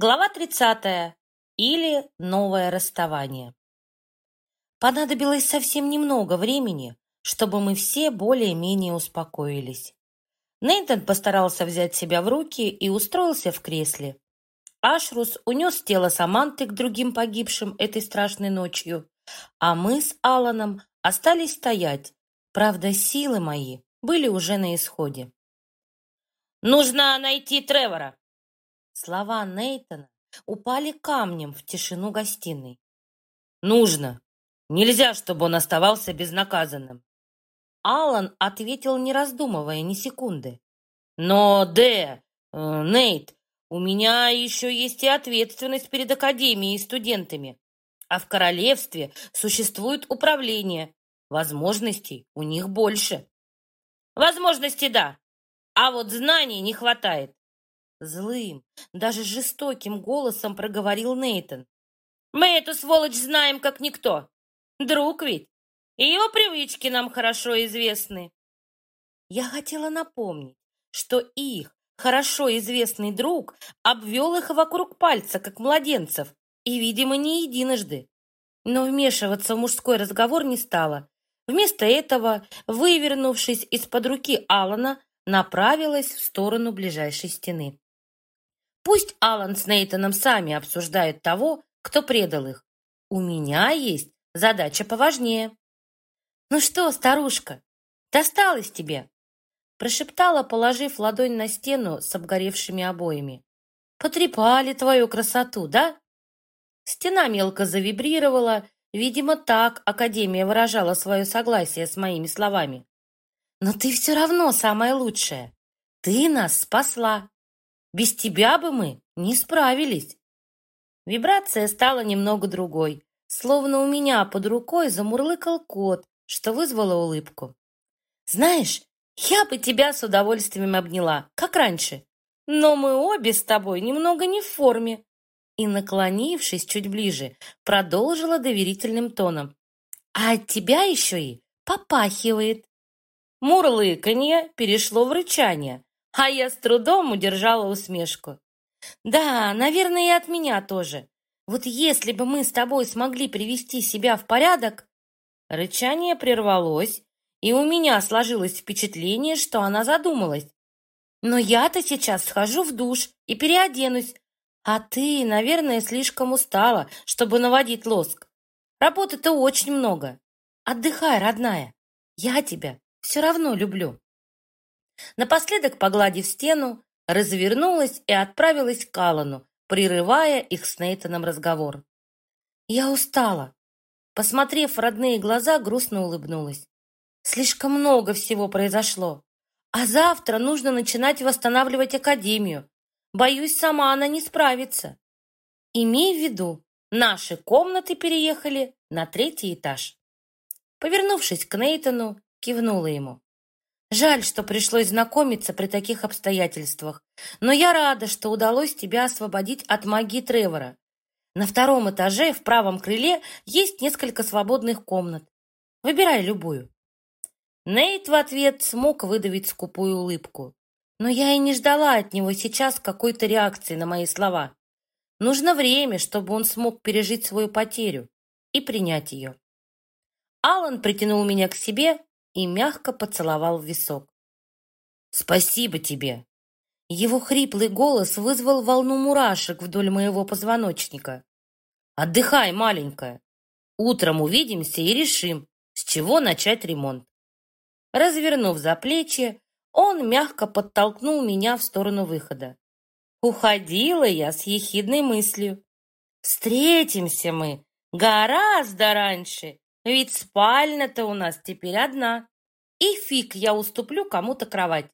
Глава 30. Или новое расставание. Понадобилось совсем немного времени, чтобы мы все более-менее успокоились. Нейтан постарался взять себя в руки и устроился в кресле. Ашрус унес тело Саманты к другим погибшим этой страшной ночью, а мы с Аланом остались стоять. Правда, силы мои были уже на исходе. «Нужно найти Тревора!» Слова Нейтана упали камнем в тишину гостиной. «Нужно! Нельзя, чтобы он оставался безнаказанным!» Алан ответил, не раздумывая ни секунды. «Но, Д, э, Нейт, у меня еще есть и ответственность перед Академией и студентами. А в королевстве существует управление. Возможностей у них больше». «Возможности, да, а вот знаний не хватает. Злым, даже жестоким голосом проговорил Нейтон. «Мы эту сволочь знаем как никто. Друг ведь. И его привычки нам хорошо известны». Я хотела напомнить, что их хорошо известный друг обвел их вокруг пальца, как младенцев, и, видимо, не единожды. Но вмешиваться в мужской разговор не стала. Вместо этого, вывернувшись из-под руки Алана, направилась в сторону ближайшей стены. Пусть Алан с Нейтаном сами обсуждают того, кто предал их. У меня есть задача поважнее. «Ну что, старушка, досталось тебе?» Прошептала, положив ладонь на стену с обгоревшими обоями. «Потрепали твою красоту, да?» Стена мелко завибрировала. Видимо, так Академия выражала свое согласие с моими словами. «Но ты все равно самая лучшая. Ты нас спасла. Без тебя бы мы не справились. Вибрация стала немного другой, словно у меня под рукой замурлыкал кот, что вызвало улыбку. Знаешь, я бы тебя с удовольствием обняла, как раньше. Но мы обе с тобой немного не в форме. И, наклонившись чуть ближе, продолжила доверительным тоном. А от тебя еще и попахивает. Мурлыканье перешло в рычание, а я с трудом удержала усмешку. Да, наверное, и от меня тоже. Вот если бы мы с тобой смогли привести себя в порядок... Рычание прервалось, и у меня сложилось впечатление, что она задумалась. Но я-то сейчас схожу в душ и переоденусь, а ты, наверное, слишком устала, чтобы наводить лоск. Работы-то очень много. Отдыхай, родная. Я тебя все равно люблю. Напоследок, погладив стену, развернулась и отправилась к Аллану, прерывая их с Нейтаном разговор. «Я устала». Посмотрев в родные глаза, грустно улыбнулась. «Слишком много всего произошло. А завтра нужно начинать восстанавливать академию. Боюсь, сама она не справится. Имей в виду, наши комнаты переехали на третий этаж». Повернувшись к Нейтану, кивнула ему. Жаль, что пришлось знакомиться при таких обстоятельствах, но я рада, что удалось тебя освободить от магии Тревора. На втором этаже в правом крыле есть несколько свободных комнат. Выбирай любую. Нейт в ответ смог выдавить скупую улыбку. Но я и не ждала от него сейчас какой-то реакции на мои слова. Нужно время, чтобы он смог пережить свою потерю и принять ее. Алан притянул меня к себе, и мягко поцеловал в висок. «Спасибо тебе!» Его хриплый голос вызвал волну мурашек вдоль моего позвоночника. «Отдыхай, маленькая! Утром увидимся и решим, с чего начать ремонт». Развернув за плечи, он мягко подтолкнул меня в сторону выхода. Уходила я с ехидной мыслью. «Встретимся мы гораздо раньше, ведь спальня-то у нас теперь одна. И фиг я уступлю кому-то кровать.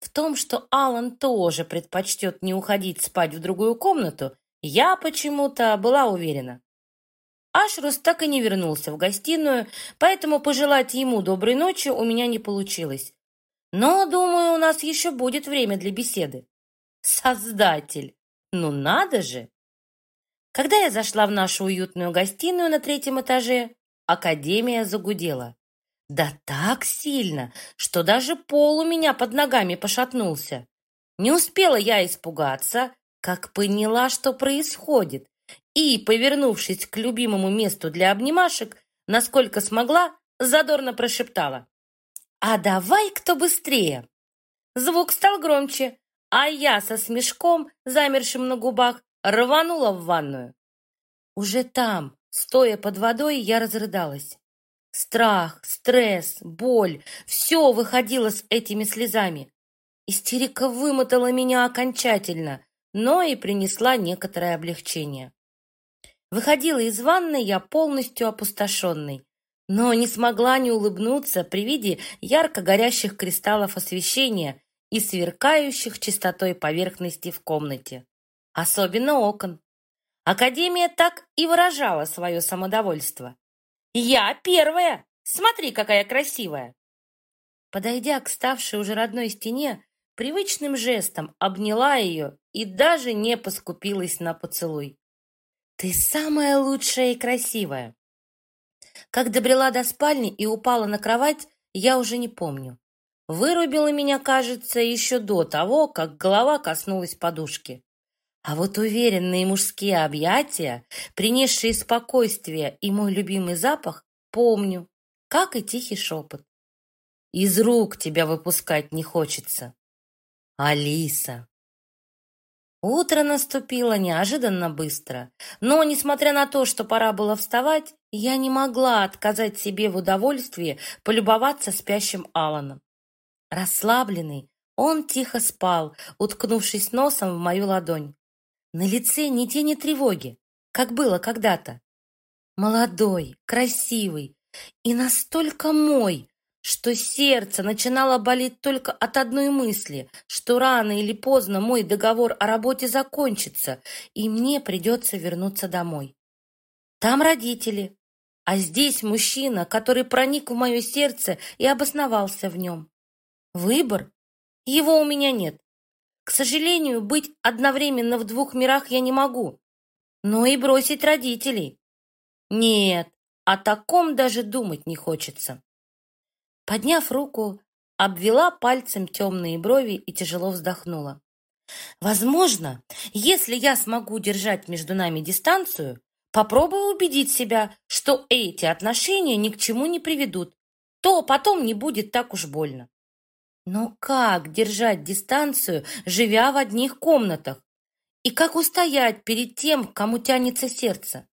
В том, что Алан тоже предпочтет не уходить спать в другую комнату, я почему-то была уверена. Ашрус так и не вернулся в гостиную, поэтому пожелать ему доброй ночи у меня не получилось. Но, думаю, у нас еще будет время для беседы. Создатель! Ну надо же! Когда я зашла в нашу уютную гостиную на третьем этаже, Академия загудела. Да так сильно, что даже пол у меня под ногами пошатнулся. Не успела я испугаться, как поняла, что происходит, и, повернувшись к любимому месту для обнимашек, насколько смогла, задорно прошептала. «А давай кто быстрее!» Звук стал громче, а я со смешком, замершим на губах, рванула в ванную. Уже там, стоя под водой, я разрыдалась. Страх, стресс, боль — все выходило с этими слезами. Истерика вымотала меня окончательно, но и принесла некоторое облегчение. Выходила из ванны я полностью опустошенной, но не смогла не улыбнуться при виде ярко горящих кристаллов освещения и сверкающих чистотой поверхности в комнате. Особенно окон. Академия так и выражала свое самодовольство. «Я первая! Смотри, какая красивая!» Подойдя к ставшей уже родной стене, привычным жестом обняла ее и даже не поскупилась на поцелуй. «Ты самая лучшая и красивая!» Как добрела до спальни и упала на кровать, я уже не помню. Вырубила меня, кажется, еще до того, как голова коснулась подушки. А вот уверенные мужские объятия, принесшие спокойствие и мой любимый запах, помню, как и тихий шепот. Из рук тебя выпускать не хочется. Алиса. Утро наступило неожиданно быстро, но, несмотря на то, что пора было вставать, я не могла отказать себе в удовольствии полюбоваться спящим Аланом. Расслабленный, он тихо спал, уткнувшись носом в мою ладонь. На лице ни тени тревоги, как было когда-то. Молодой, красивый и настолько мой, что сердце начинало болеть только от одной мысли, что рано или поздно мой договор о работе закончится, и мне придется вернуться домой. Там родители, а здесь мужчина, который проник в мое сердце и обосновался в нем. Выбор? Его у меня нет. К сожалению, быть одновременно в двух мирах я не могу. Но и бросить родителей. Нет, о таком даже думать не хочется. Подняв руку, обвела пальцем темные брови и тяжело вздохнула. Возможно, если я смогу держать между нами дистанцию, попробую убедить себя, что эти отношения ни к чему не приведут, то потом не будет так уж больно. Но как держать дистанцию, живя в одних комнатах? И как устоять перед тем, кому тянется сердце?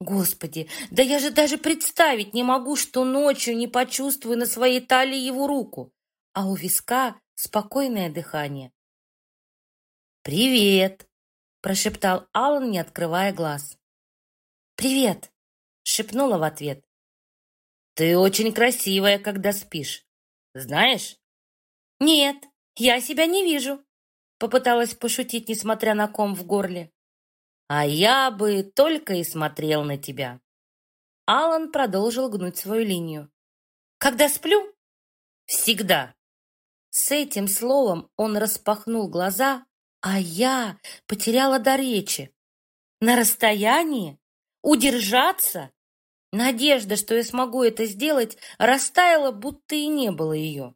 Господи, да я же даже представить не могу, что ночью не почувствую на своей талии его руку, а у виска спокойное дыхание. «Привет!» – прошептал Алан, не открывая глаз. «Привет!» – шепнула в ответ. «Ты очень красивая, когда спишь. Знаешь, «Нет, я себя не вижу», — попыталась пошутить, несмотря на ком в горле. «А я бы только и смотрел на тебя». Алан продолжил гнуть свою линию. «Когда сплю?» «Всегда». С этим словом он распахнул глаза, а я потеряла до речи. На расстоянии? Удержаться? Надежда, что я смогу это сделать, растаяла, будто и не было ее.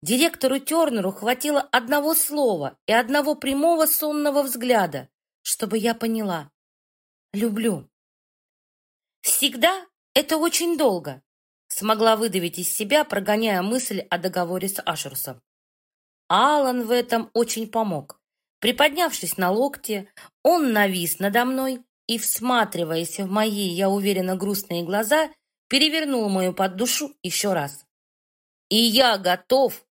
Директору Тернеру хватило одного слова и одного прямого сонного взгляда, чтобы я поняла. Люблю. Всегда это очень долго, смогла выдавить из себя, прогоняя мысль о договоре с Ашерсом. Алан в этом очень помог. Приподнявшись на локте, он навис надо мной и, всматриваясь в мои, я уверенно, грустные глаза, перевернул мою поддушу еще раз. «И я готов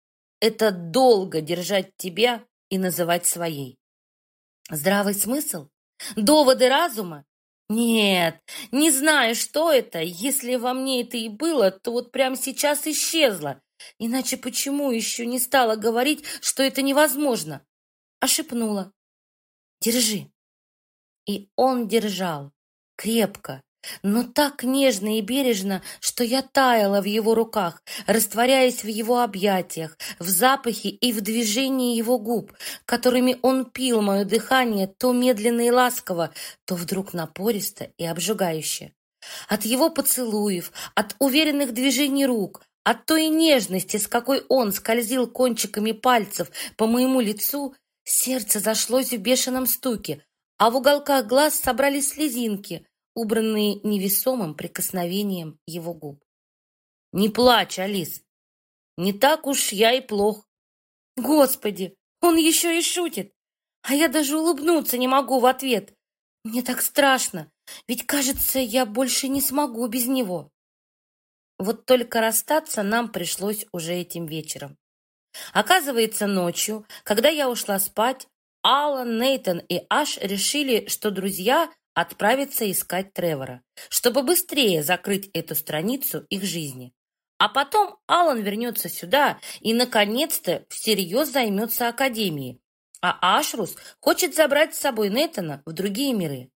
это долго держать тебя и называть своей. Здравый смысл? Доводы разума? Нет, не знаю, что это. Если во мне это и было, то вот прямо сейчас исчезло. Иначе почему еще не стала говорить, что это невозможно? А. Держи. И он держал. Крепко, но так нежно и бережно, что я таяла в его руках, растворяясь в его объятиях, в запахе и в движении его губ, которыми он пил мое дыхание то медленно и ласково, то вдруг напористо и обжигающе. От его поцелуев, от уверенных движений рук, от той нежности, с какой он скользил кончиками пальцев по моему лицу, Сердце зашлось в бешеном стуке, а в уголках глаз собрались слезинки, убранные невесомым прикосновением его губ. «Не плачь, Алис! Не так уж я и плох!» «Господи, он еще и шутит! А я даже улыбнуться не могу в ответ! Мне так страшно, ведь, кажется, я больше не смогу без него!» Вот только расстаться нам пришлось уже этим вечером. Оказывается, ночью, когда я ушла спать, Алан, Нейтон и Аш решили, что друзья отправятся искать Тревора, чтобы быстрее закрыть эту страницу их жизни. А потом Алан вернется сюда и, наконец-то, всерьез займется Академией, а Ашрус хочет забрать с собой Нейтона в другие миры.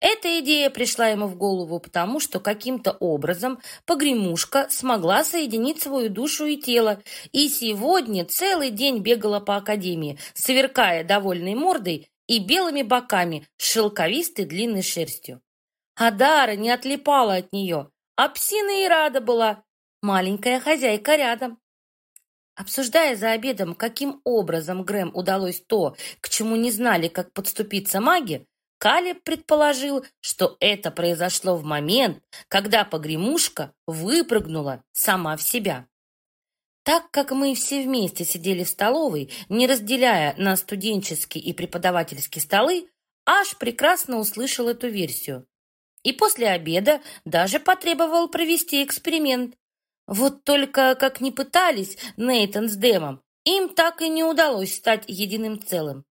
Эта идея пришла ему в голову потому, что каким-то образом погремушка смогла соединить свою душу и тело, и сегодня целый день бегала по академии, сверкая довольной мордой и белыми боками с шелковистой длинной шерстью. А Дара не отлипала от нее, а псина и рада была, маленькая хозяйка рядом. Обсуждая за обедом, каким образом Грэм удалось то, к чему не знали, как подступиться маги, Калеб предположил, что это произошло в момент, когда погремушка выпрыгнула сама в себя. Так как мы все вместе сидели в столовой, не разделяя на студенческие и преподавательские столы, Аш прекрасно услышал эту версию. И после обеда даже потребовал провести эксперимент. Вот только, как ни пытались Нейтан с Дэмом, им так и не удалось стать единым целым.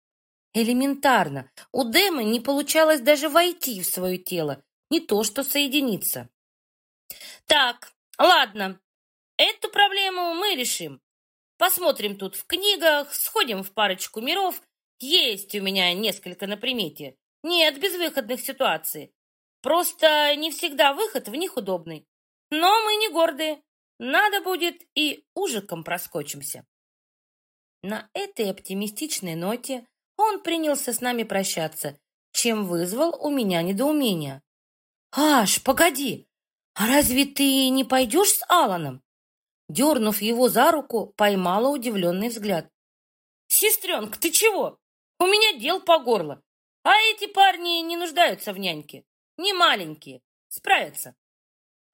Элементарно. У Дэма не получалось даже войти в свое тело, не то что соединиться. Так, ладно, эту проблему мы решим. Посмотрим тут в книгах, сходим в парочку миров. Есть у меня несколько на примете. Нет безвыходных ситуаций. Просто не всегда выход в них удобный. Но мы не гордые. Надо будет и ужиком проскочимся. На этой оптимистичной ноте он принялся с нами прощаться, чем вызвал у меня недоумение. «Аш, погоди! А разве ты не пойдешь с Аланом?» Дернув его за руку, поймала удивленный взгляд. «Сестренка, ты чего? У меня дел по горло. А эти парни не нуждаются в няньке. Не маленькие. Справятся».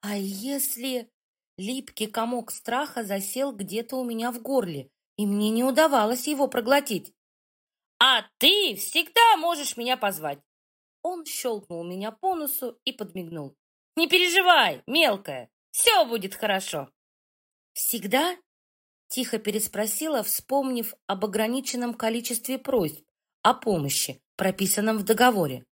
«А если...» Липкий комок страха засел где-то у меня в горле, и мне не удавалось его проглотить. А ты всегда можешь меня позвать. Он щелкнул меня по носу и подмигнул. Не переживай, мелкая, все будет хорошо. Всегда? Тихо переспросила, вспомнив об ограниченном количестве просьб о помощи, прописанном в договоре.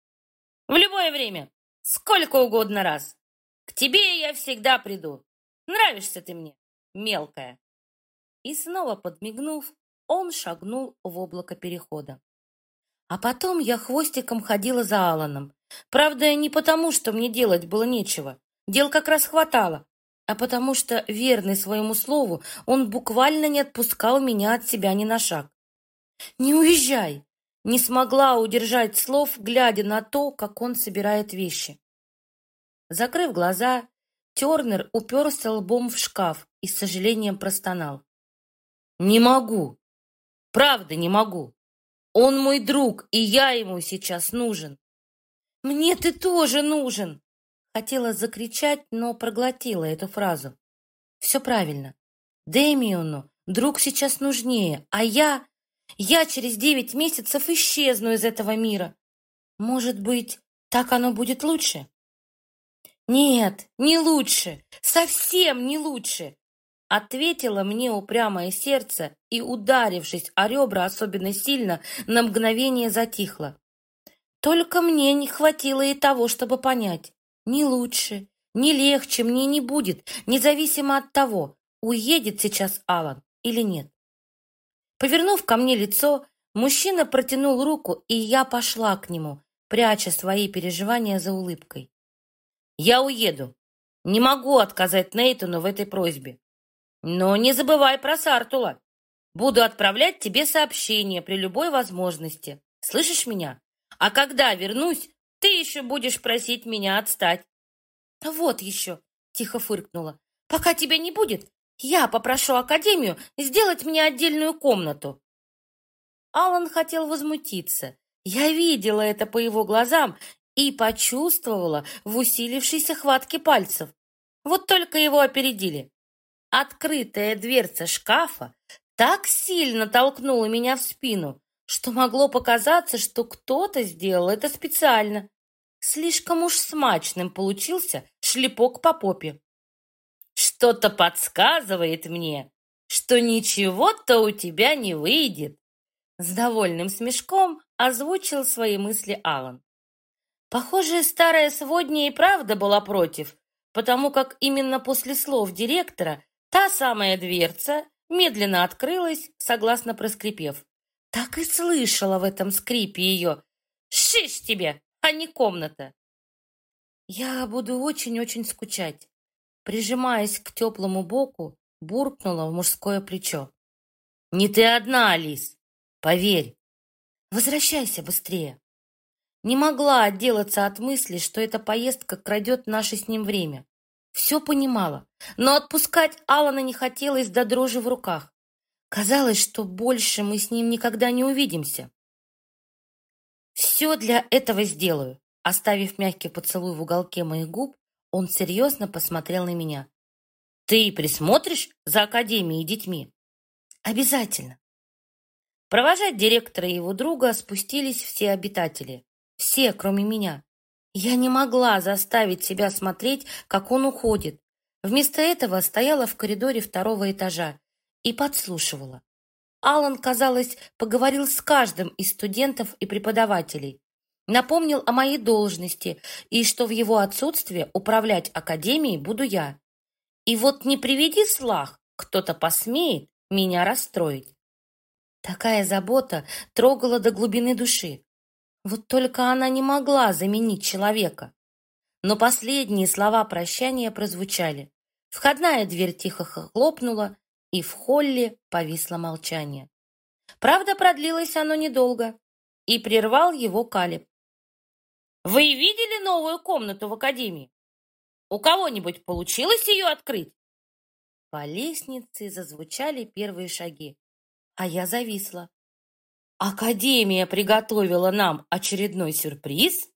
В любое время, сколько угодно раз. К тебе я всегда приду. Нравишься ты мне, мелкая. И снова подмигнув, он шагнул в облако перехода. А потом я хвостиком ходила за Аланом. Правда, не потому, что мне делать было нечего. Дел как раз хватало. А потому что, верный своему слову, он буквально не отпускал меня от себя ни на шаг. «Не уезжай!» Не смогла удержать слов, глядя на то, как он собирает вещи. Закрыв глаза, Тернер уперся лбом в шкаф и с сожалением простонал. «Не могу! Правда не могу. Он мой друг, и я ему сейчас нужен. Мне ты тоже нужен. Хотела закричать, но проглотила эту фразу. Все правильно. Дэмиону друг сейчас нужнее, а я... Я через девять месяцев исчезну из этого мира. Может быть, так оно будет лучше? Нет, не лучше. Совсем не лучше. Ответило мне упрямое сердце и, ударившись о ребра особенно сильно, на мгновение затихло. Только мне не хватило и того, чтобы понять. Ни лучше, ни легче мне не будет, независимо от того, уедет сейчас Алан или нет. Повернув ко мне лицо, мужчина протянул руку, и я пошла к нему, пряча свои переживания за улыбкой. «Я уеду. Не могу отказать Нейтану в этой просьбе. Но не забывай про Сартула. Буду отправлять тебе сообщения при любой возможности. Слышишь меня? А когда вернусь, ты еще будешь просить меня отстать. Вот еще, тихо фыркнула. Пока тебя не будет, я попрошу Академию сделать мне отдельную комнату. Алан хотел возмутиться. Я видела это по его глазам и почувствовала в усилившейся хватке пальцев. Вот только его опередили. Открытая дверца шкафа так сильно толкнула меня в спину, что могло показаться, что кто-то сделал это специально. Слишком уж смачным получился шлепок по попе. Что-то подсказывает мне, что ничего-то у тебя не выйдет. С довольным смешком озвучил свои мысли Алан. Похоже, старая сводня и правда была против, потому как именно после слов директора та самая дверца медленно открылась, согласно проскрипев. Так и слышала в этом скрипе ее. «Шиш тебе, а не комната!» «Я буду очень-очень скучать», прижимаясь к теплому боку, буркнула в мужское плечо. «Не ты одна, Алис, поверь. Возвращайся быстрее». Не могла отделаться от мысли, что эта поездка крадет наше с ним время. Все понимала, но отпускать Алана не хотелось до дрожи в руках. Казалось, что больше мы с ним никогда не увидимся. «Все для этого сделаю», оставив мягкий поцелуй в уголке моих губ, он серьезно посмотрел на меня. «Ты присмотришь за Академией и детьми?» «Обязательно». Провожать директора и его друга спустились все обитатели. Все, кроме меня. Я не могла заставить себя смотреть, как он уходит. Вместо этого стояла в коридоре второго этажа и подслушивала. Алан, казалось, поговорил с каждым из студентов и преподавателей. Напомнил о моей должности и что в его отсутствие управлять академией буду я. И вот не приведи слах, кто-то посмеет меня расстроить. Такая забота трогала до глубины души. Вот только она не могла заменить человека. Но последние слова прощания прозвучали. Входная дверь тихо хлопнула, и в холле повисло молчание. Правда, продлилось оно недолго, и прервал его Калиб. «Вы видели новую комнату в академии? У кого-нибудь получилось ее открыть?» По лестнице зазвучали первые шаги, а я зависла. Академия приготовила нам очередной сюрприз?